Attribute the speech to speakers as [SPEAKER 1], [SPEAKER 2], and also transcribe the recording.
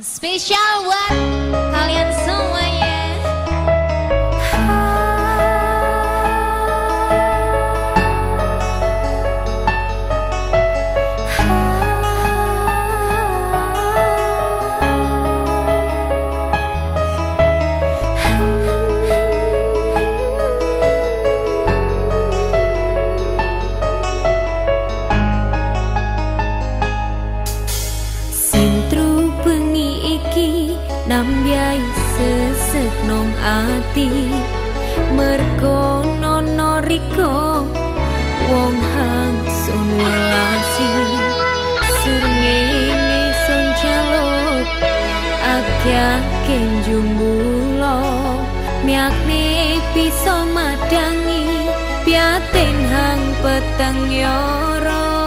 [SPEAKER 1] Spesial buat kalian semuanya
[SPEAKER 2] ati Mergo nono riko wong hang sun welasi Surnene sun jaluk agya kenjumbulo Miakne bisa madangi piaten hang peteng yoro